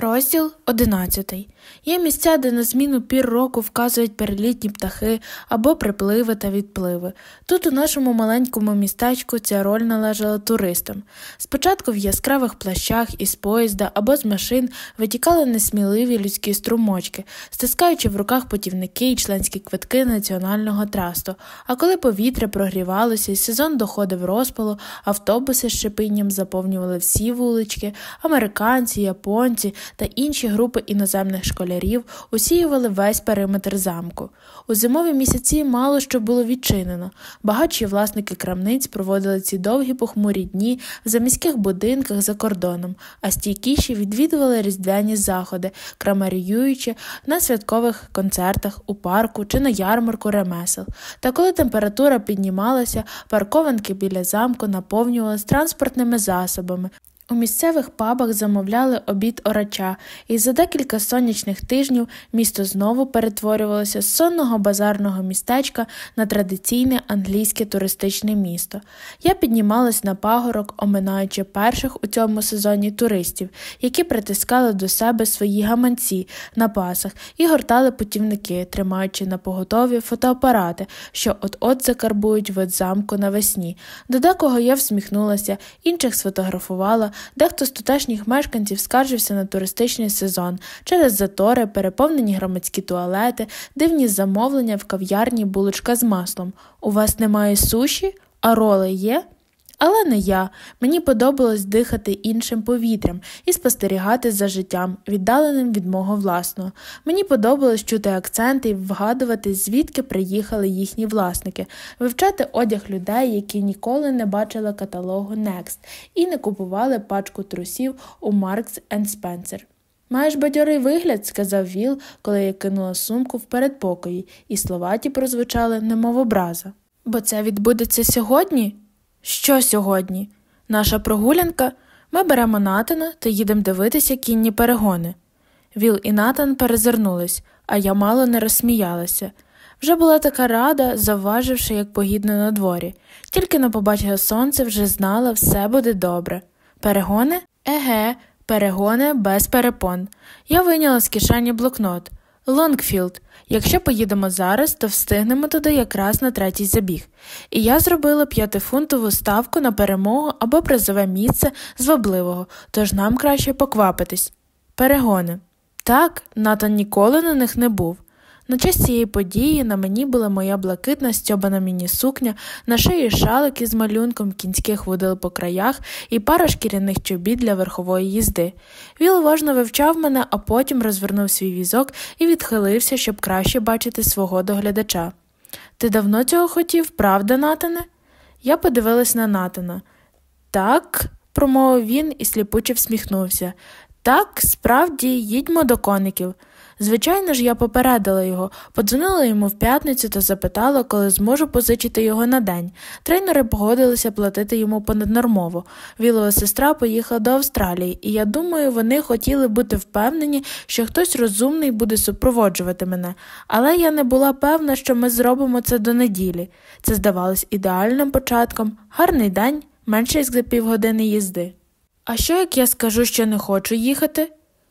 Розділ 11. Є місця, де на зміну пір року вказують перелітні птахи або припливи та відпливи. Тут, у нашому маленькому містечку, ця роль належала туристам. Спочатку в яскравих плащах із поїзда або з машин витікали несміливі людські струмочки, стискаючи в руках путівники і членські квитки національного трасту. А коли повітря прогрівалося і сезон доходив розпалу, автобуси з шипінням заповнювали всі вулички, американці, японці та інші групи іноземних школярів усіювали весь периметр замку. У зимові місяці мало що було відчинено. Багатші власники крамниць проводили ці довгі похмурі дні в заміських будинках за кордоном, а стійкіші відвідували різдвяні заходи, крамаріюючи на святкових концертах у парку чи на ярмарку ремесел. Та коли температура піднімалася, паркованки біля замку наповнювалися транспортними засобами. У місцевих пабах замовляли обід орача, і за декілька сонячних тижнів місто знову перетворювалося з сонного базарного містечка на традиційне англійське туристичне місто. Я піднімалась на пагорок, оминаючи перших у цьому сезоні туристів, які притискали до себе свої гаманці на пасах і гортали путівники, тримаючи на поготові фотоапарати, що от-от закарбують вид замку навесні. До декого я всміхнулася, інших сфотографувала. Дехто з тутешніх мешканців скаржився на туристичний сезон через затори, переповнені громадські туалети, дивні замовлення в кав'ярні булочка з маслом. У вас немає суші, а роли є? Але не я. Мені подобалось дихати іншим повітрям і спостерігати за життям, віддаленим від мого власного. Мені подобалось чути акценти і вгадувати, звідки приїхали їхні власники, вивчати одяг людей, які ніколи не бачили каталогу Next і не купували пачку трусів у Marks Spencer. Маєш бадьорий вигляд, сказав Віл, коли я кинула сумку в передпокої, і слова ті прозвучали немов образа. Бо це відбудеться сьогодні? Що сьогодні? Наша прогулянка? Ми беремо Натана та їдемо дивитися кінні перегони. Віл і Натан перезирнулись, а я мало не розсміялася. Вже була така рада, завваживши, як погідно на дворі. Тільки не побачила сонце, вже знала, все буде добре. Перегони? Еге, перегони без перепон. Я вийняла з кишені блокнот. Лонгфілд. Якщо поїдемо зараз, то встигнемо туди якраз на третій забіг. І я зробила п'ятифунтову ставку на перемогу або призове місце звабливого, тож нам краще поквапитись. Перегони. Так, Натан ніколи на них не був. На честь цієї події на мені була моя блакитна стьобана міні-сукня, на шиї шалик із малюнком кінських водил по краях і пара шкіряних чобіт для верхової їзди. Віл уважно вивчав мене, а потім розвернув свій візок і відхилився, щоб краще бачити свого доглядача. Ти давно цього хотів, правда, Натане? Я подивилась на Натана. Так, промовив він і сліпуче всміхнувся. Так, справді, їдьмо до коників. Звичайно ж, я попередила його, подзвонила йому в п'ятницю та запитала, коли зможу позичити його на день. Тренери погодилися платити йому понаднормово. Вілова сестра поїхала до Австралії, і я думаю, вони хотіли бути впевнені, що хтось розумний буде супроводжувати мене. Але я не була певна, що ми зробимо це до неділі. Це здавалось ідеальним початком, гарний день, менше як за півгодини їзди. А що як я скажу, що не хочу їхати?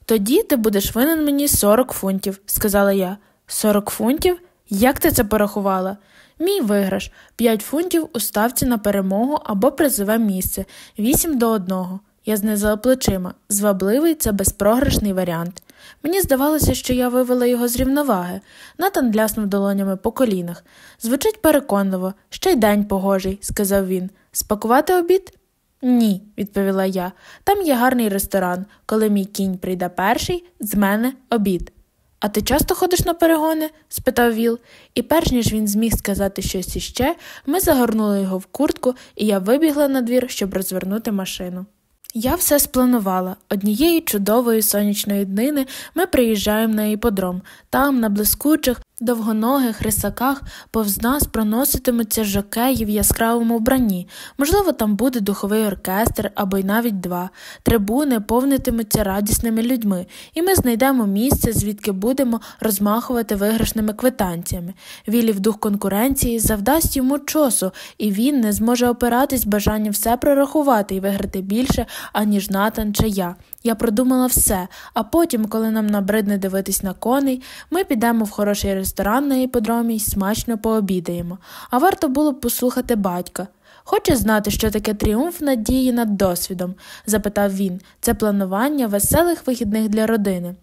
Тоді ти будеш винен мені 40 фунтів, сказала я. 40 фунтів? Як ти це порахувала? Мій виграш 5 фунтів у ставці на перемогу або призове місце, 8 до 1. Я знизила плечима. Звабливий це безпрограшний варіант. Мені здавалося, що я вивела його з рівноваги. Натан ляснув долонями по колінах. Звучить переконливо, ще й день погожий, сказав він. Спакувати обід? Ні, відповіла я. Там є гарний ресторан. Коли мій кінь прийде перший, з мене обід. А ти часто ходиш на перегони? спитав Віл, і перш ніж він зміг сказати щось іще, ми загорнули його в куртку, і я вибігла на двір, щоб розвернути машину. Я все спланувала. Однієї чудової сонячної днини ми приїжджаємо на іподром. Там, на блискучих, довгоногих рисаках, повз нас проноситимуться жокеї в яскравому вбранні. Можливо, там буде духовий оркестр або й навіть два. Трибуни повнитимуться радісними людьми, і ми знайдемо місце, звідки будемо розмахувати виграшними квитанціями. Вілів дух конкуренції завдасть йому чосу, і він не зможе опиратись бажанням все прорахувати і виграти більше, аніж Натан чи я. Я продумала все, а потім, коли нам набридне дивитись на коней, ми підемо в хороший ресторан на іподромі і смачно пообідаємо. А варто було б послухати батька. Хочеш знати, що таке тріумф надії над досвідом? запитав він. Це планування веселих вихідних для родини.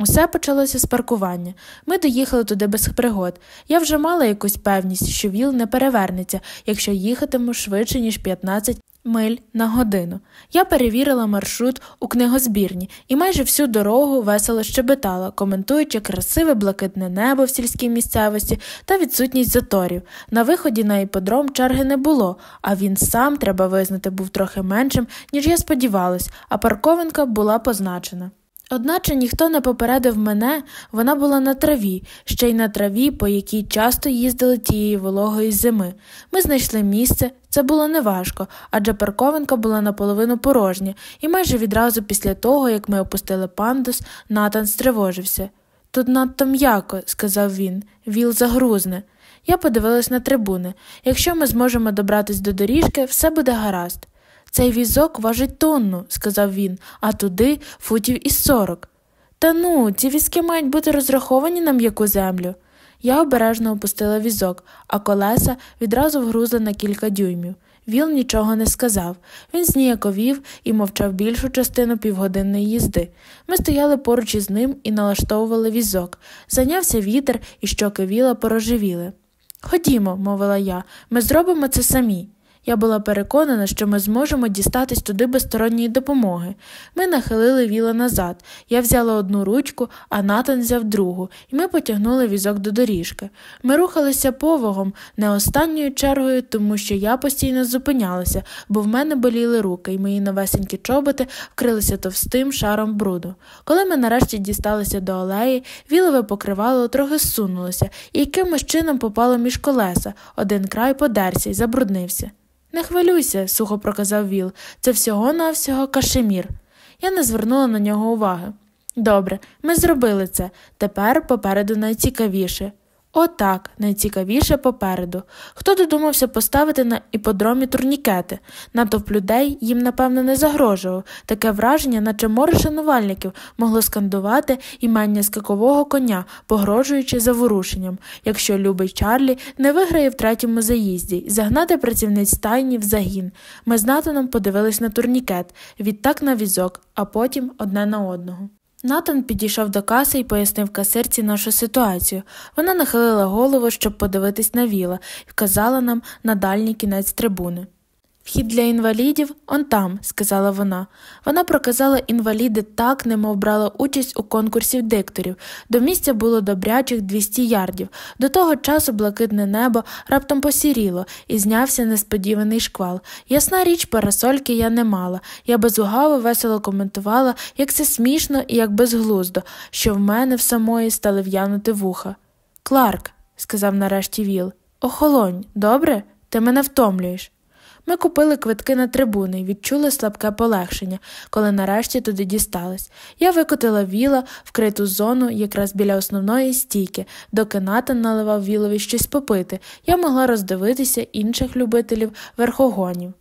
Усе почалося з паркування. Ми доїхали туди без пригод. Я вже мала якусь певність, що віл не перевернеться, якщо їхатиму швидше, ніж 15 миль на годину. Я перевірила маршрут у книгозбірні і майже всю дорогу весело щебетала, коментуючи красиве блакитне небо в сільській місцевості та відсутність заторів. На виході на іподром черги не було, а він сам, треба визнати, був трохи меншим, ніж я сподівалась, а паркованка була позначена. Одначе ніхто не попередив мене, вона була на траві, ще й на траві, по якій часто їздили тієї вологої зими. Ми знайшли місце, це було неважко, адже паркованка була наполовину порожня, і майже відразу після того, як ми опустили пандус, Натан стривожився. Тут надто м'яко, сказав він, віл загрузне. Я подивилась на трибуни. Якщо ми зможемо добратись до доріжки, все буде гаразд. Цей візок важить тонну, сказав він, а туди футів із сорок. Та ну, ці візки мають бути розраховані на м'яку землю. Я обережно опустила візок, а колеса відразу вгрузли на кілька дюймів. Віл нічого не сказав. Він зніяковів і мовчав більшу частину півгодинної їзди. Ми стояли поруч із ним і налаштовували візок. Зайнявся вітер, і щоки віла порожевіли. Ходімо, мовила я, ми зробимо це самі. Я була переконана, що ми зможемо дістатись туди без сторонньої допомоги. Ми нахилили віла назад. Я взяла одну ручку, а Натан взяв другу, і ми потягнули візок до доріжки. Ми рухалися повагом, не останньою чергою, тому що я постійно зупинялася, бо в мене боліли руки, і мої новесенькі чоботи вкрилися товстим шаром бруду. Коли ми нарешті дісталися до алеї, вілове покривало трохи зсунулося і якимось чином попало між колеса, один край подерся і забруднився. Не хвилюйся, сухо проказав Віл, це всього навсього кашемір. Я не звернула на нього уваги. Добре, ми зробили це. Тепер попереду найцікавіше. Отак, найцікавіше попереду. Хто додумався поставити на іподромі турнікети? Натовп людей їм, напевно, не загрожував. Таке враження, наче море шанувальників могло скандувати імення скакового коня, погрожуючи заворушенням, якщо любий Чарлі не виграє в третьому заїзді і загнати працівниць стайні в загін. Ми з Натаном подивились на турнікет, відтак на візок, а потім одне на одного. Натан підійшов до каси і пояснив касирці нашу ситуацію. Вона нахилила голову, щоб подивитись на віла, і вказала нам на дальній кінець трибуни. Вхід для інвалідів он там, сказала вона. Вона проказала інваліди так, немов брала участь у конкурсі дикторів. До місця було добрячих 200 ярдів. До того часу блакитне небо раптом посіріло і знявся несподіваний шквал. Ясна річ, парасольки я не мала. Я безугаво весело коментувала, як це смішно і як безглуздо, що в мене в самої стали в'янути вуха. Кларк, сказав нарешті Віл, охолонь, добре? Ти мене втомлюєш. Ми купили квитки на трибуни і відчули слабке полегшення, коли нарешті туди дістались. Я викотила віла вкриту зону якраз біля основної стійки, доки Натан наливав вілові щось попити, я могла роздивитися інших любителів верхогонів.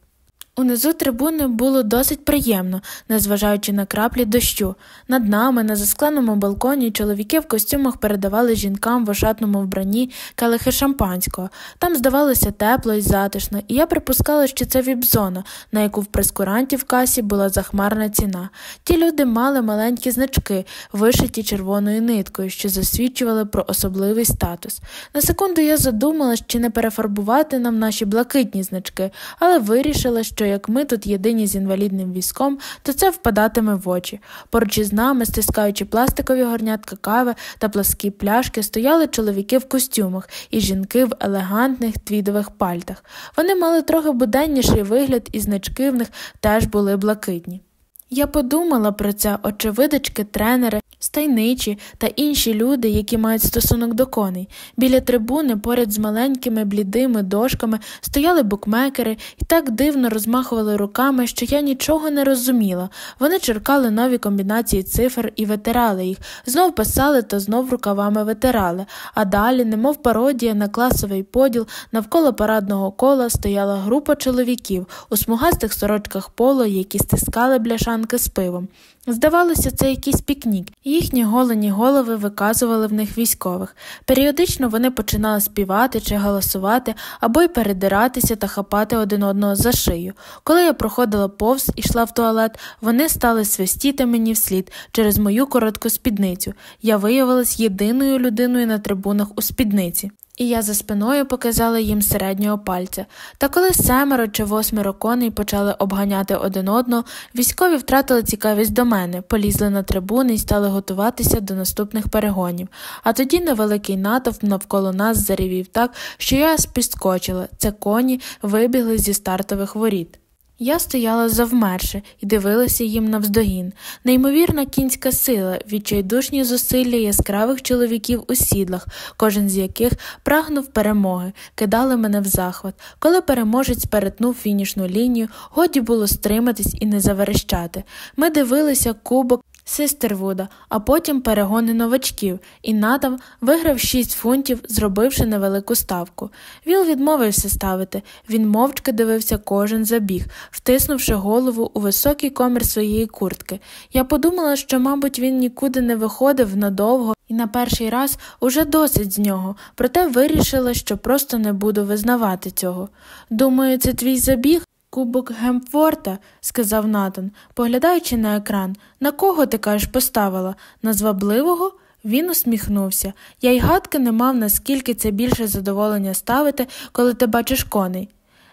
Унизу трибуни було досить приємно, незважаючи на краплі дощу. Над нами, на заскленому балконі, чоловіки в костюмах передавали жінкам в ошатному вбранні келихи шампанського. Там здавалося тепло і затишно, і я припускала, що це віп-зона, на яку в прескуранті в касі була захмарна ціна. Ті люди мали маленькі значки, вишиті червоною ниткою, що засвідчували про особливий статус. На секунду я задумалась, чи не перефарбувати нам наші блакитні значки, але вирішила, що що як ми тут єдині з інвалідним візком, то це впадатиме в очі. Поруч із нами, стискаючи пластикові горнятка кави та пласкі пляшки, стояли чоловіки в костюмах і жінки в елегантних твідових пальтах. Вони мали трохи буденніший вигляд, і значки в них теж були блакитні. Я подумала про це, очевидачки, тренери, стайничі та інші люди, які мають стосунок до коней. Біля трибуни, поряд з маленькими блідими дошками, стояли букмекери і так дивно розмахували руками, що я нічого не розуміла. Вони черкали нові комбінації цифр і витирали їх, знов писали та знов рукавами витирали. А далі, немов пародія на класовий поділ, навколо парадного кола стояла група чоловіків у смугастих сорочках поло, які стискали бляшанки з пивом. Здавалося, це якийсь пікнік, їхні голені голови виказували в них військових. Періодично вони починали співати чи голосувати або й передиратися та хапати один одного за шию. Коли я проходила повз і йшла в туалет, вони стали свистіти мені вслід через мою коротку спідницю. Я виявилась єдиною людиною на трибунах у спідниці і я за спиною показала їм середнього пальця. Та коли семеро чи восьмеро коней почали обганяти один одного, військові втратили цікавість до мене, полізли на трибуни і стали готуватися до наступних перегонів. А тоді невеликий натовп навколо нас зарівів так, що я спіскочила. Це коні вибігли зі стартових воріт. Я стояла завмерше і дивилася їм навздогін. Неймовірна кінська сила, відчайдушні зусилля яскравих чоловіків у сідлах, кожен з яких прагнув перемоги, кидали мене в захват. Коли переможець перетнув фінішну лінію, годі було стриматись і не заверещати. Ми дивилися кубок Систервуда, а потім перегони новачків, і Натам виграв 6 фунтів, зробивши невелику ставку. Віл відмовився ставити, він мовчки дивився кожен забіг, втиснувши голову у високий комір своєї куртки. Я подумала, що, мабуть, він нікуди не виходив надовго і на перший раз уже досить з нього, проте вирішила, що просто не буду визнавати цього. Думаю, це твій забіг? Кубок Гемфорта, сказав Натан, поглядаючи на екран, на кого ти кажеш поставила? На звабливого? Він усміхнувся. Я й гадки не мав, наскільки це більше задоволення ставити, коли ти бачиш коней.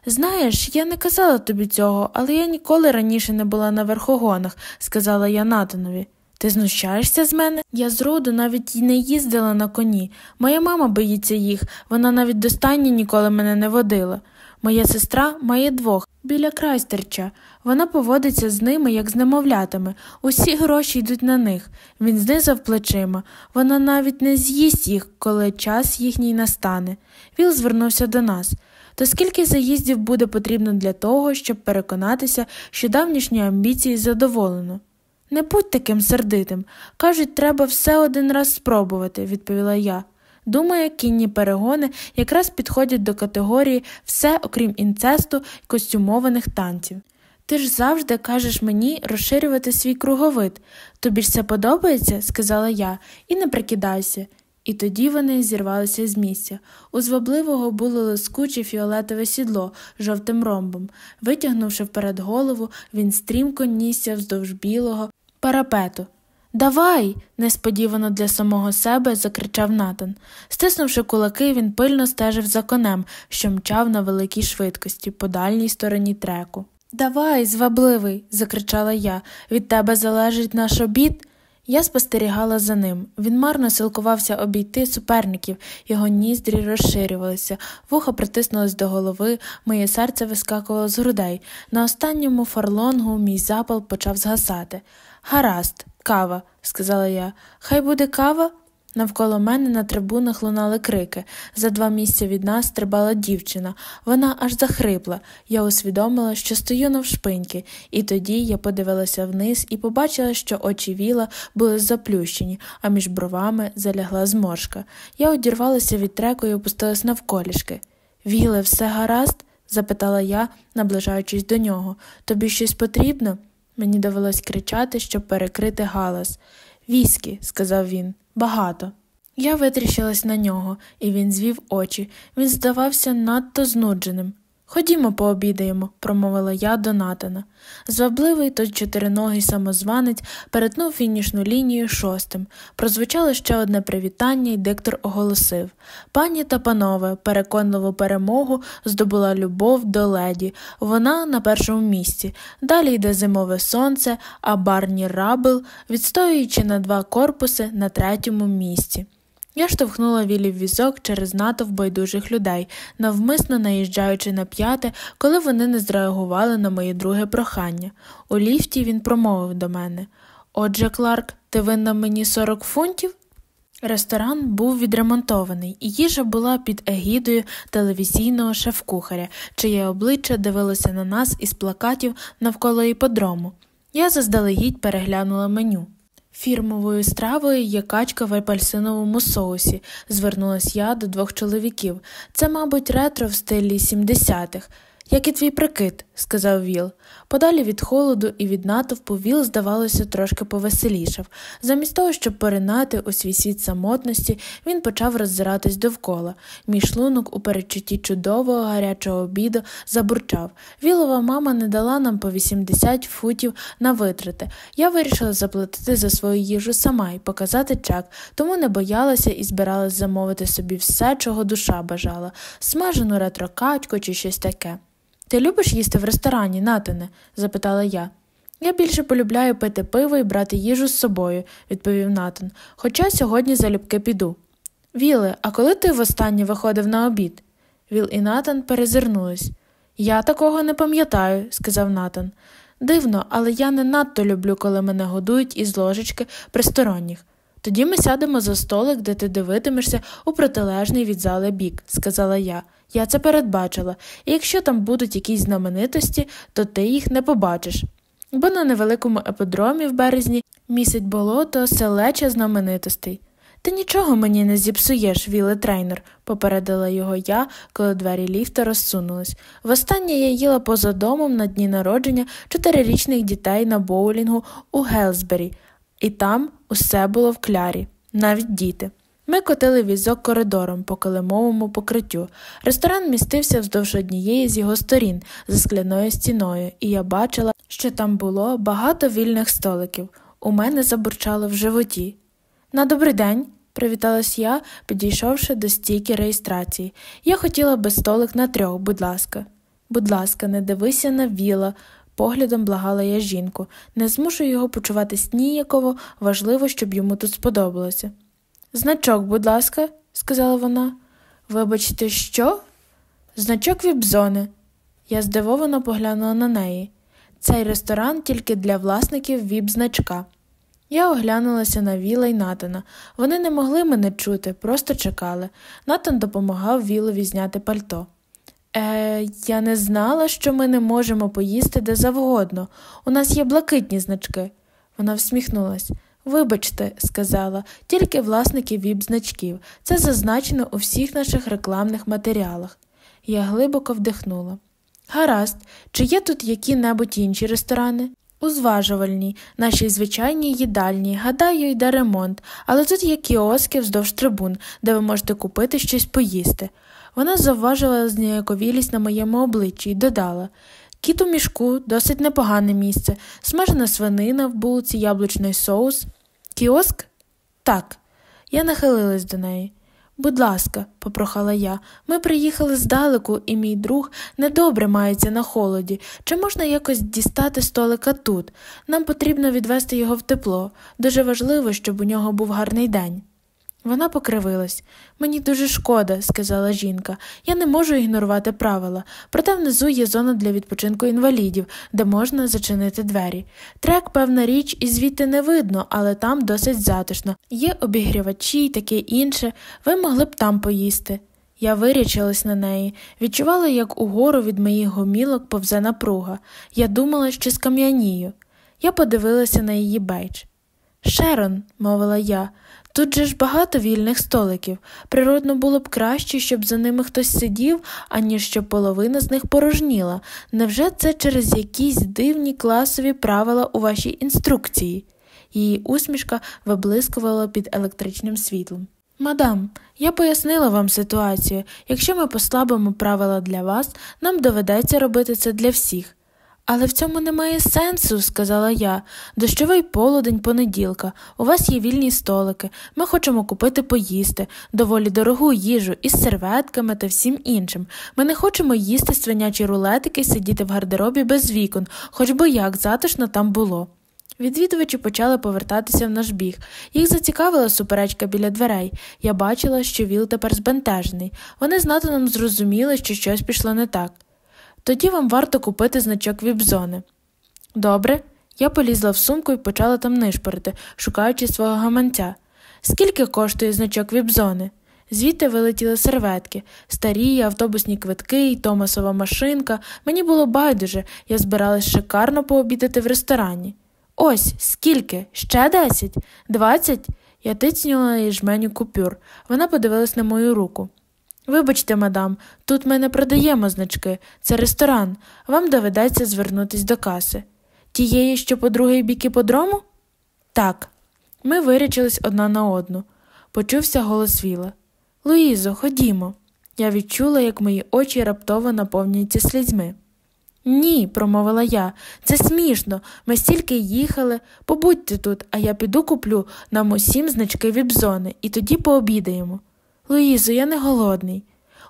Знаєш, я не казала тобі цього, але я ніколи раніше не була на верхогонах, сказала я Натанові. Ти знущаєшся з мене? Я зроду навіть й не їздила на коні. Моя мама боїться їх, вона навіть до ніколи мене не водила. Моя сестра має двох біля крайстерча. Вона поводиться з ними, як з немовлятами. Усі гроші йдуть на них. Він знизав плечима. Вона навіть не з'їсть їх, коли час їхній настане. Віл звернувся до нас. То скільки заїздів буде потрібно для того, щоб переконатися, що давнішні амбіції задоволено? Не будь таким сердитим. Кажуть, треба все один раз спробувати, відповіла я. Думаю, кінні перегони якраз підходять до категорії все, окрім інцесту і костюмованих танців. Ти ж завжди кажеш мені розширювати свій круговид. Тобі ж це подобається, сказала я, і не прикидайся. І тоді вони зірвалися з місця. У звабливого було лискуче фіолетове сідло жовтим ромбом. Витягнувши вперед голову, він стрімко нісся вздовж білого парапету. Давай, несподівано для самого себе закричав Натан. Стиснувши кулаки, він пильно стежив за конем, що мчав на великій швидкості по дальній стороні треку. Давай, звабливий, закричала я, від тебе залежить наш обід. Я спостерігала за ним. Він марно силкувався обійти суперників, його ніздрі розширювалися, вуха притиснулось до голови, моє серце вискакувало з грудей. На останньому фарлонгу мій запал почав згасати. Гаразд, кава, сказала я. Хай буде кава. Навколо мене на трибунах лунали крики. За два місця від нас стрибала дівчина. Вона аж захрипла. Я усвідомила, що стою навшпиньки, і тоді я подивилася вниз і побачила, що очі віла були заплющені, а між бровами залягла зморшка. Я одірвалася від треку і опустилась навколішки. Віле, все гаразд? запитала я, наближаючись до нього. Тобі щось потрібно? Мені довелось кричати, щоб перекрити галас. Віскі, сказав він, багато. Я витріщилась на нього, і він звів очі. Він здавався надто знудженим. Ходімо, пообідаємо, промовила я до Натана. Звабливий той чотириногий самозванець перетнув фінішну лінію шостим. Прозвучало ще одне привітання, і диктор оголосив Пані та панове, переконливу перемогу здобула любов до леді. Вона на першому місці. Далі йде зимове сонце, а Барні Рабл, відстоюючи на два корпуси на третьому місці. Я штовхнула вілі в візок через натовп байдужих людей, навмисно наїжджаючи на п'яте, коли вони не зреагували на моє друге прохання. У ліфті він промовив до мене Отже, Кларк, ти винна мені 40 фунтів? Ресторан був відремонтований, і їжа була під егідою телевізійного шеф-кухаря, чиє обличчя дивилося на нас із плакатів навколо іподрому. Я заздалегідь переглянула меню. Фірмовою стравою є качка в апельсиновому соусі, звернулась я до двох чоловіків. Це, мабуть, ретро в стилі 70-х. Як і твій прикид, сказав Віл. Подалі від холоду і від натовпу Віл, здавалося, трошки повеселішав. Замість того, щоб поринати у свій світ самотності, він почав роззиратись довкола. Мій шлунок у передчутті чудового гарячого обіду забурчав. Вілова мама не дала нам по 80 футів на витрати. Я вирішила заплатити за свою їжу сама і показати чек, тому не боялася і збиралась замовити собі все, чого душа бажала смажену ретро качку чи щось таке. Ти любиш їсти в ресторані, Натане? запитала я. Я більше полюбляю пити пиво і брати їжу з собою, відповів Натан, хоча сьогодні залюбки піду. Віле, а коли ти востаннє виходив на обід? Віл і Натан перезирнулись. Я такого не пам'ятаю, сказав Натан. Дивно, але я не надто люблю, коли мене годують із ложечки присторонніх. Тоді ми сядемо за столик, де ти дивитимешся у протилежний від зали бік, сказала я. Я це передбачила, і якщо там будуть якісь знаменитості, то ти їх не побачиш. Бо на невеликому еподромі в березні місить болото селеча знаменитостей. Ти нічого мені не зіпсуєш, віле трейнер, попередила його я, коли двері ліфта розсунулись. Востаннє я їла поза домом на дні народження чотирирічних дітей на боулінгу у Гелсбері, і там усе було в клярі, навіть діти. Ми котили візок коридором по килимовому покриттю. Ресторан містився вздовж однієї з його сторін за скляною стіною, і я бачила, що там було багато вільних столиків. У мене забурчало в животі. На добрий день, привіталась я, підійшовши до стійки реєстрації. Я хотіла би столик на трьох, будь ласка. Будь ласка, не дивися на віла. Поглядом благала я жінку, не змушу його почуватись ніяково, важливо, щоб йому тут сподобалося. Значок, будь ласка, сказала вона. Вибачте, що? Значок віпзони. Я здивовано поглянула на неї. Цей ресторан тільки для власників віп-значка. Я оглянулася на Віла й Натана. Вони не могли мене чути, просто чекали. Натан допомагав Вілові зняти пальто. Е, я не знала, що ми не можемо поїсти де завгодно. У нас є блакитні значки. Вона всміхнулась. Вибачте, сказала, тільки власники віп-значків. Це зазначено у всіх наших рекламних матеріалах. Я глибоко вдихнула. Гаразд, чи є тут які небудь інші ресторани? У зважувальній, нашій звичайній їдальні, гадаю, йде ремонт, але тут є кіоски вздовж трибун, де ви можете купити щось поїсти. Вона завважила зніяковілість на моєму обличчі і додала Кіт у мішку досить непогане місце, смажена свинина в булці, яблучний соус. Кіоск? Так. Я нахилилась до неї. Будь ласка, попрохала я, ми приїхали здалеку, і мій друг недобре мається на холоді. Чи можна якось дістати столика тут? Нам потрібно відвести його в тепло. Дуже важливо, щоб у нього був гарний день. Вона покривилась. Мені дуже шкода, сказала жінка. Я не можу ігнорувати правила. Проте внизу є зона для відпочинку інвалідів, де можна зачинити двері. Трек, певна річ, і звідти не видно, але там досить затишно. Є обігрівачі й таке інше. Ви могли б там поїсти. Я вирячилась на неї, відчувала, як угору від моїх гомілок повзе напруга. Я думала, що скам'янію. Я подивилася на її бейдж. Шерон, мовила я, Тут же ж багато вільних столиків. Природно було б краще, щоб за ними хтось сидів, аніж щоб половина з них порожніла. Невже це через якісь дивні класові правила у вашій інструкції? Її усмішка виблискувала під електричним світлом. Мадам, я пояснила вам ситуацію. Якщо ми послабимо правила для вас, нам доведеться робити це для всіх. Але в цьому немає сенсу, сказала я. Дощовий полудень понеділка, у вас є вільні столики, ми хочемо купити поїсти, доволі дорогу їжу із серветками та всім іншим. Ми не хочемо їсти свинячі рулетики і сидіти в гардеробі без вікон, хоч би як затишно там було. Відвідувачі почали повертатися в наш біг. Їх зацікавила суперечка біля дверей. Я бачила, що Віл тепер збентежений. Вони з Натаном зрозуміли, що щось пішло не так. Тоді вам варто купити значок віп-зони. Добре, Я полізла в сумку і почала там нишпорити, шукаючи свого гаманця. Скільки коштує значок віпзони? Звідти вилетіли серветки, старі автобусні квитки і Томасова машинка. Мені було байдуже, я збиралась шикарно пообідати в ресторані. Ось скільки? Ще десять? Двадцять? Я тицнула їй жменю купюр. Вона подивилась на мою руку. Вибачте, мадам, тут ми не продаємо значки, це ресторан. Вам доведеться звернутись до каси. Тієї, що по другий бік іподрому? Так. Ми вирячились одна на одну. Почувся голос Віла. Луїзо, ходімо. Я відчула, як мої очі раптово наповнюються слізьми. Ні, промовила я, це смішно. Ми стільки їхали. Побудьте тут, а я піду куплю нам усім значки віпзони і тоді пообідаємо. Луїзо, я не голодний.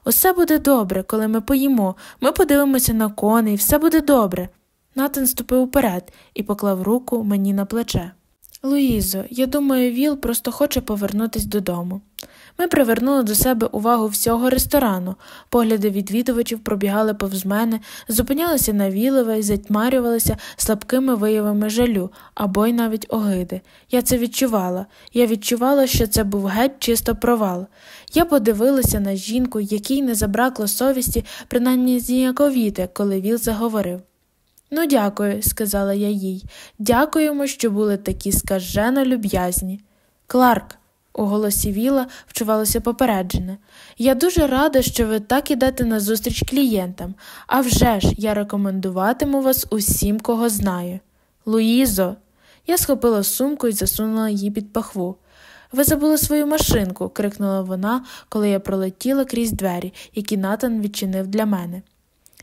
Усе буде добре, коли ми поїмо, ми подивимося на коней, все буде добре. Натан ступив уперед і поклав руку мені на плече. Луїзо, я думаю, Віл просто хоче повернутися додому. Ми привернули до себе увагу всього ресторану, погляди відвідувачів пробігали повз мене, зупинялися на вілове і затьмарювалися слабкими виявами жалю або й навіть огиди. Я це відчувала. Я відчувала, що це був геть чисто провал. Я подивилася на жінку, якій не забракло совісті, принаймні зніяковіти, коли Віл заговорив. Ну, дякую, сказала я їй. Дякуємо, що були такі скажено люб'язні. Кларк, у голосі Віла вчувалося попереджене. Я дуже рада, що ви так ідете на зустріч клієнтам, а вже ж я рекомендуватиму вас усім, кого знаю. Луїзо, я схопила сумку і засунула її під пахву. Ви забули свою машинку, крикнула вона, коли я пролетіла крізь двері, які Натан відчинив для мене.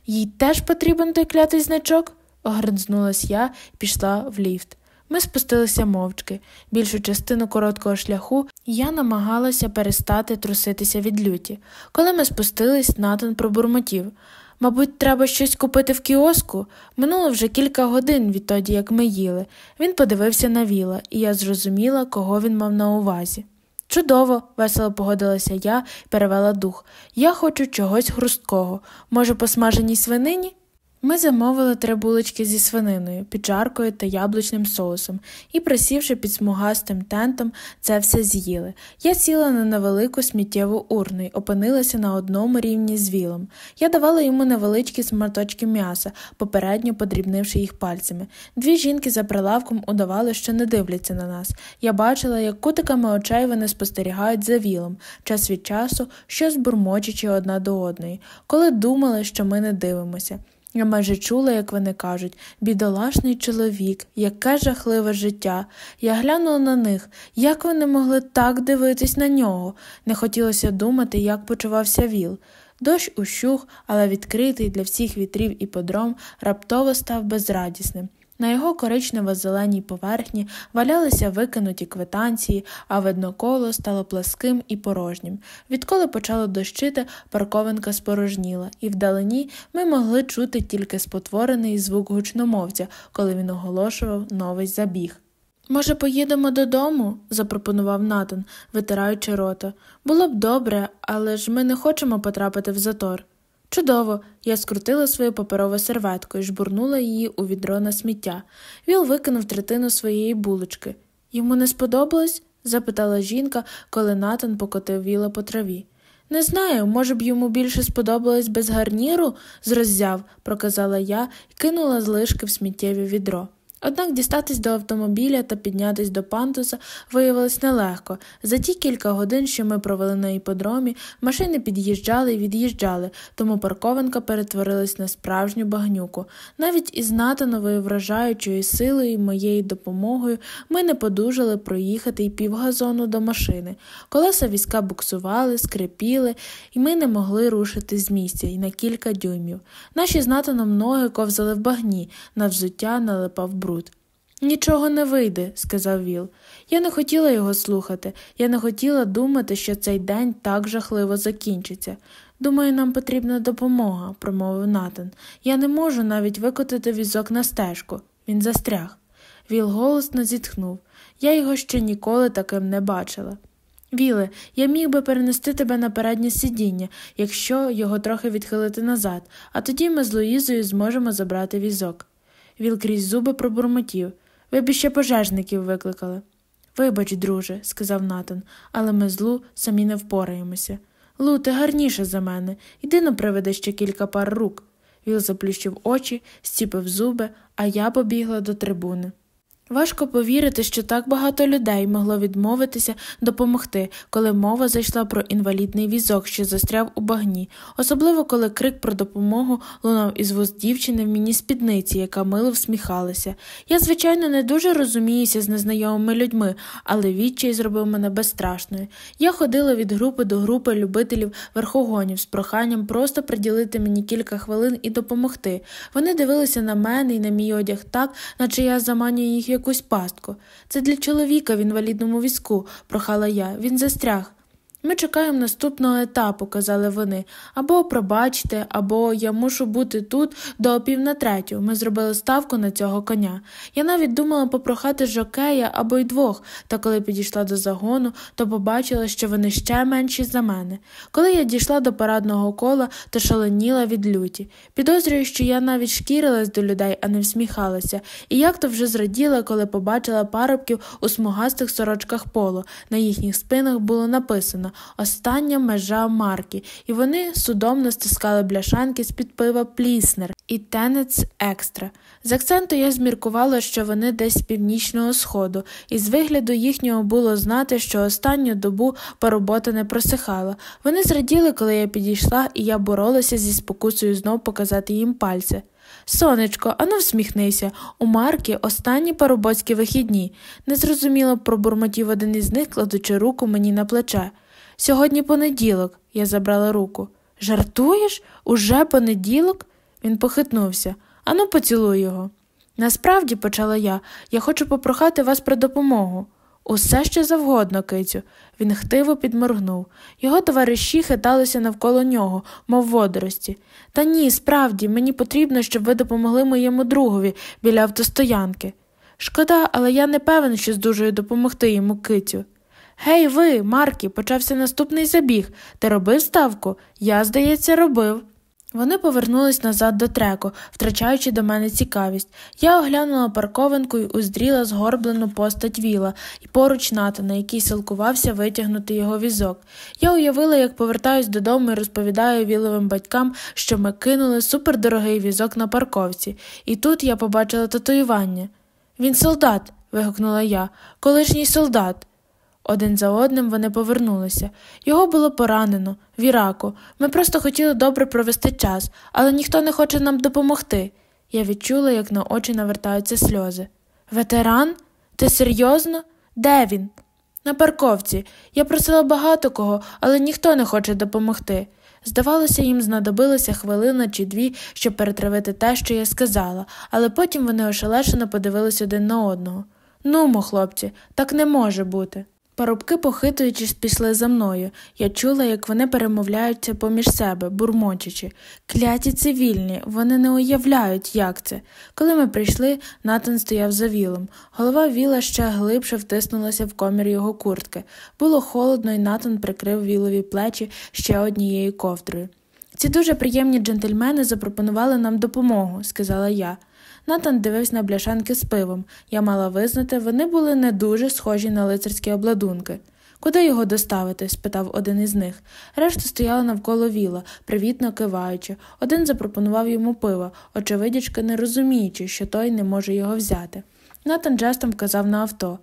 Їй теж потрібен той клятий значок? огризнулась я і пішла в ліфт. Ми спустилися мовчки. Більшу частину короткого шляху я намагалася перестати труситися від люті. Коли ми спустились, Натан пробурмотів. Мабуть, треба щось купити в кіоску. Минуло вже кілька годин відтоді, як ми їли. Він подивився на віла, і я зрозуміла, кого він мав на увазі. Чудово, весело погодилася я перевела дух. Я хочу чогось хрусткого. Може, посмаженій свинині? Ми замовили три булочки зі свининою, піджаркою та яблучним соусом і, присівши під смугастим тентом, це все з'їли. Я сіла на невелику сміттєву урну і опинилася на одному рівні з вілом. Я давала йому невеличкі сматочки м'яса, попередньо подрібнивши їх пальцями. Дві жінки за прилавком удавали, що не дивляться на нас. Я бачила, як кутиками очей вони спостерігають за вілом, час від часу, щось бурмочучи одна до одної, коли думали, що ми не дивимося. Я майже чула, як вони кажуть бідолашний чоловік, яке жахливе життя. Я глянула на них, як вони могли так дивитись на нього. Не хотілося думати, як почувався віл. Дощ ущух, але відкритий для всіх вітрів і подром, раптово став безрадісним. На його коричнево-зеленій поверхні валялися викинуті квитанції, а видно коло стало пласким і порожнім. Відколи почало дощити, парковинка спорожніла, і вдалині ми могли чути тільки спотворений звук гучномовця, коли він оголошував новий забіг. Може, поїдемо додому? запропонував Натан, витираючи рота. Було б добре, але ж ми не хочемо потрапити в затор. Чудово, я скрутила свою паперову серветку і жбурнула її у відро на сміття. Віл викинув третину своєї булочки. Йому не сподобалось? запитала жінка, коли Натан покотив віла по траві. Не знаю, може б йому більше сподобалось без гарніру, зроззяв, проказала я і кинула злишки в сміттєві відро. Однак дістатись до автомобіля та піднятись до пантуса виявилось нелегко. За ті кілька годин, що ми провели на іподромі, машини під'їжджали і від'їжджали, тому паркованка перетворилась на справжню багнюку. Навіть із натановою вражаючою силою і моєю допомогою ми не подужали проїхати й півгазону до машини. Колеса візка буксували, скрипіли, і ми не могли рушити з місця і на кілька дюймів. Наші з натаном ноги ковзали в багні, на взуття налипав бруд бруд. Нічого не вийде, сказав Віл. Я не хотіла його слухати, я не хотіла думати, що цей день так жахливо закінчиться. Думаю, нам потрібна допомога, промовив Натан. Я не можу навіть викотити візок на стежку. Він застряг. Віл голосно зітхнув. Я його ще ніколи таким не бачила. Віле, я міг би перенести тебе на переднє сидіння, якщо його трохи відхилити назад, а тоді ми з Луїзою зможемо забрати візок. Віл крізь зуби пробурмотів. Ви б ще пожежників викликали. Вибач, друже, сказав Натан, але ми з Лу самі не впораємося. Лу, ти гарніше за мене. Іди но приведи ще кілька пар рук. Віл заплющив очі, стіпив зуби, а я побігла до трибуни. Важко повірити, що так багато людей могло відмовитися допомогти, коли мова зайшла про інвалідний візок, що застряв у багні, особливо коли крик про допомогу лунав із вуст дівчини в міні-спідниці, яка мило всміхалася. Я, звичайно, не дуже розуміюся з незнайомими людьми, але відчай зробив мене безстрашною. Я ходила від групи до групи любителів верхогонів з проханням просто приділити мені кілька хвилин і допомогти. Вони дивилися на мене і на мій одяг так, наче я заманюю їх якусь пастку. Це для чоловіка в інвалідному візку, прохала я. Він застряг. Ми чекаємо наступного етапу, казали вони, або пробачте, або я мушу бути тут до пів на третю. Ми зробили ставку на цього коня. Я навіть думала попрохати жокея або й двох, та коли підійшла до загону, то побачила, що вони ще менші за мене. Коли я дійшла до парадного кола, то шаленіла від люті. Підозрюю, що я навіть шкірилась до людей, а не всміхалася, і як то вже зраділа, коли побачила парубків у смугастих сорочках поло. На їхніх спинах було написано остання межа марки, і вони судомно стискали бляшанки з під пива Пліснер і тенець екстра. З акценту я зміркувала, що вони десь з північного сходу, і з вигляду їхнього було знати, що останню добу поробота не просихала. Вони зраділи, коли я підійшла, і я боролася зі спокусою знов показати їм пальці. Сонечко, ану всміхнися. У Марки останні парубоцькі вихідні. Незрозуміло пробурмотів один із них, кладучи руку мені на плече. Сьогодні понеділок, я забрала руку. Жартуєш? Уже понеділок? Він похитнувся. Ану, поцілуй його. Насправді, почала я, я хочу попрохати вас про допомогу. Усе що завгодно, кицю. Він хтиво підморгнув. Його товариші хиталися навколо нього, мов водорості. Та ні, справді, мені потрібно, щоб ви допомогли моєму другові біля автостоянки. Шкода, але я не певен, що здужую допомогти йому кицю. Гей, ви, Маркі, почався наступний забіг. Ти робив ставку? Я, здається, робив. Вони повернулись назад до треку, втрачаючи до мене цікавість. Я оглянула парковинку і уздріла згорблену постать віла і поруч Натана, який силкувався витягнути його візок. Я уявила, як повертаюсь додому і розповідаю віловим батькам, що ми кинули супердорогий візок на парковці, і тут я побачила татуювання. Він солдат. вигукнула я, колишній солдат. Один за одним вони повернулися. Його було поранено, в Іраку. Ми просто хотіли добре провести час, але ніхто не хоче нам допомогти. Я відчула, як на очі навертаються сльози. Ветеран? Ти серйозно? Де він? На парковці. Я просила багато кого, але ніхто не хоче допомогти. Здавалося, їм знадобилося хвилина чи дві, щоб перетравити те, що я сказала, але потім вони ошелешено подивились один на одного. Нумо, хлопці, так не може бути. Парубки, похитуючись, пішли за мною. Я чула, як вони перемовляються поміж себе, бурмочучи. Кляті цивільні, вони не уявляють, як це. Коли ми прийшли, Натан стояв за вілом. Голова віла ще глибше втиснулася в комір його куртки. Було холодно, і Натан прикрив вілові плечі ще однією ковдрою. Ці дуже приємні джентльмени запропонували нам допомогу, сказала я. Натан дивився на бляшанки з пивом. Я мала визнати, вони були не дуже схожі на лицарські обладунки. Куди його доставити? спитав один із них. Решта стояла навколо віла, привітно киваючи. Один запропонував йому пива, очевидячки не розуміючи, що той не може його взяти. Натан жестом вказав на авто.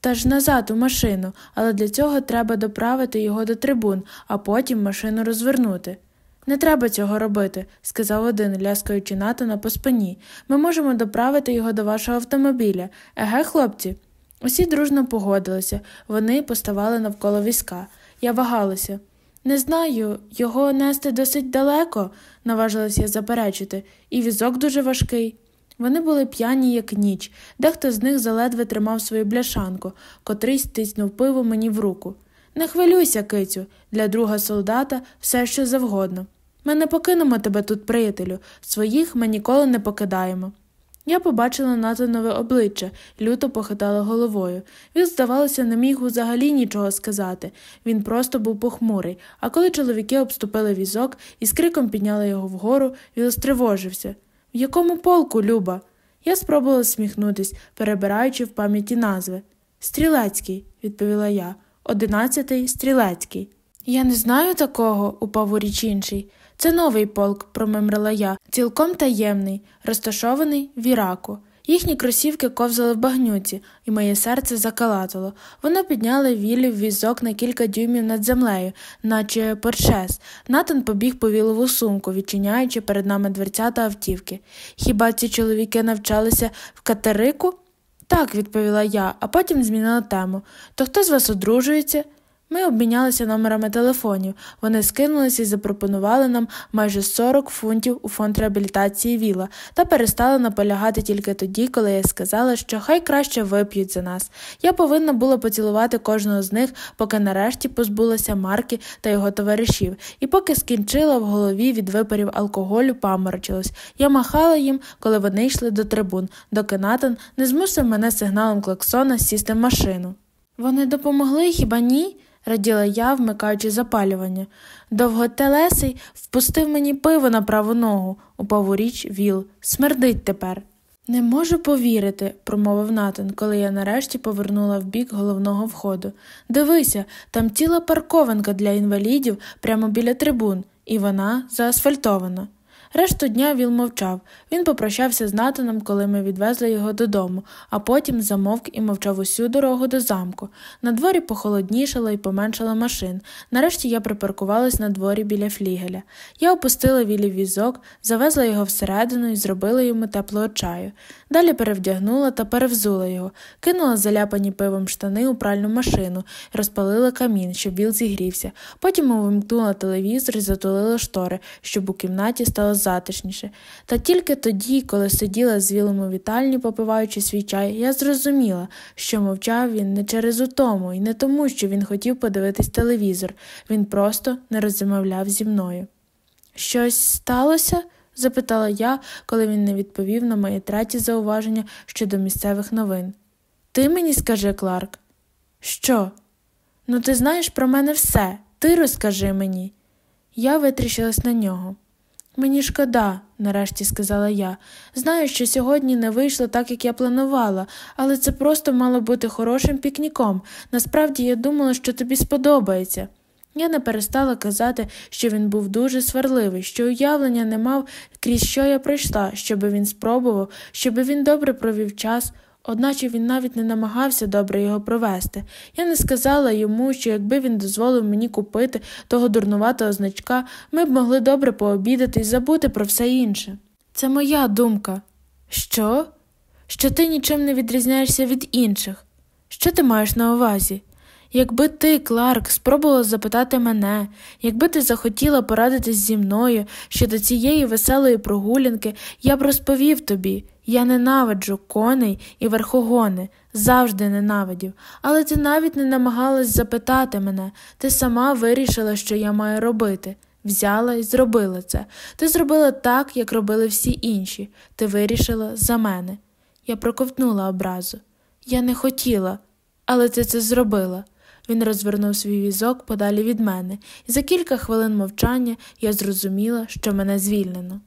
Та ж назад у машину, але для цього треба доправити його до трибун, а потім машину розвернути. Не треба цього робити, сказав один, ляскаючи Натана по спині. Ми можемо доправити його до вашого автомобіля. Еге, хлопці. Усі дружно погодилися, вони поставали навколо візка. Я вагалася. Не знаю, його нести досить далеко, наважилася я заперечити, і візок дуже важкий. Вони були п'яні, як ніч, дехто з них заледве тримав свою бляшанку, котрийсь стиснув пиво мені в руку. Не хвилюйся, кицю, для друга солдата все що завгодно. Ми не покинемо тебе тут, приятелю, своїх ми ніколи не покидаємо. Я побачила Натанове обличчя, люто похитала головою. Він, здавалося, не міг взагалі нічого сказати. Він просто був похмурий, а коли чоловіки обступили візок і з криком підняли його вгору, він стривожився. В якому полку, Люба? Я спробувала сміхнутись, перебираючи в пам'яті назви. Стрілецький, відповіла я. Одинадцятий стрілецький. Я не знаю такого, упав у річ інший. Це новий полк, промимрила я, цілком таємний, розташований в Іраку. Їхні кросівки ковзали в багнюці, і моє серце закалатало. Воно підняло вілі в візок на кілька дюймів над землею, наче поршес. Натан побіг по вілову сумку, відчиняючи перед нами дверцята автівки. Хіба ці чоловіки навчалися в катерику? Так, відповіла я, а потім змінила тему. То хто з вас одружується? Ми обмінялися номерами телефонів. Вони скинулися і запропонували нам майже 40 фунтів у фонд реабілітації віла та перестали наполягати тільки тоді, коли я сказала, що хай краще вип'ють за нас. Я повинна була поцілувати кожного з них, поки нарешті позбулася Марки та його товаришів, і поки скінчила в голові від випарів алкоголю, паморочилась. Я махала їм, коли вони йшли до трибун, доки Натан не змусив мене сигналом клаксона сісти в машину. Вони допомогли хіба ні? Раділа я, вмикаючи запалювання. Довготелесий впустив мені пиво на праву ногу, упав у річ віл. Смердить тепер. Не можу повірити, промовив Натан, коли я нарешті повернула в бік головного входу. Дивися, там ціла паркованка для інвалідів прямо біля трибун, і вона заасфальтована. Решту дня Віл мовчав. Він попрощався з Натаном, коли ми відвезли його додому, а потім замовк і мовчав усю дорогу до замку. На дворі похолоднішало і поменшало машин. Нарешті я припаркувалась на дворі біля флігеля. Я опустила вілі візок, завезла його всередину і зробила йому теплого чаю. Далі перевдягнула та перевзула його, кинула заляпані пивом штани у пральну машину, розпалила камін, щоб віл зігрівся. Потім увімкнула телевізор і затулила штори, щоб у кімнаті стало затишніше. Та тільки тоді, коли сиділа з вілом у вітальні, попиваючи свій чай, я зрозуміла, що мовчав він не через утому і не тому, що він хотів подивитись телевізор, він просто не розмовляв зі мною. Щось сталося? запитала я, коли він не відповів на моє третє зауваження щодо місцевих новин. Ти мені скажи, Кларк. Що? Ну, ти знаєш про мене все. Ти розкажи мені. Я витріщилась на нього. Мені шкода, нарешті сказала я. Знаю, що сьогодні не вийшло так, як я планувала, але це просто мало бути хорошим пікніком. Насправді я думала, що тобі сподобається. Я не перестала казати, що він був дуже сварливий, що уявлення не мав, крізь що я пройшла, щоби він спробував, щоби він добре провів час, одначе він навіть не намагався добре його провести. Я не сказала йому, що якби він дозволив мені купити того дурнуватого значка, ми б могли добре пообідати і забути про все інше. Це моя думка. Що? Що ти нічим не відрізняєшся від інших? Що ти маєш на увазі? Якби ти, Кларк, спробувала запитати мене, якби ти захотіла порадитись зі мною щодо цієї веселої прогулянки, я б розповів тобі. Я ненавиджу коней і верхогони, завжди ненавидів, але ти навіть не намагалась запитати мене, ти сама вирішила, що я маю робити. Взяла і зробила це. Ти зробила так, як робили всі інші. Ти вирішила за мене. Я проковтнула образу. Я не хотіла, але ти це зробила. Він розвернув свій візок подалі від мене, і за кілька хвилин мовчання я зрозуміла, що мене звільнено.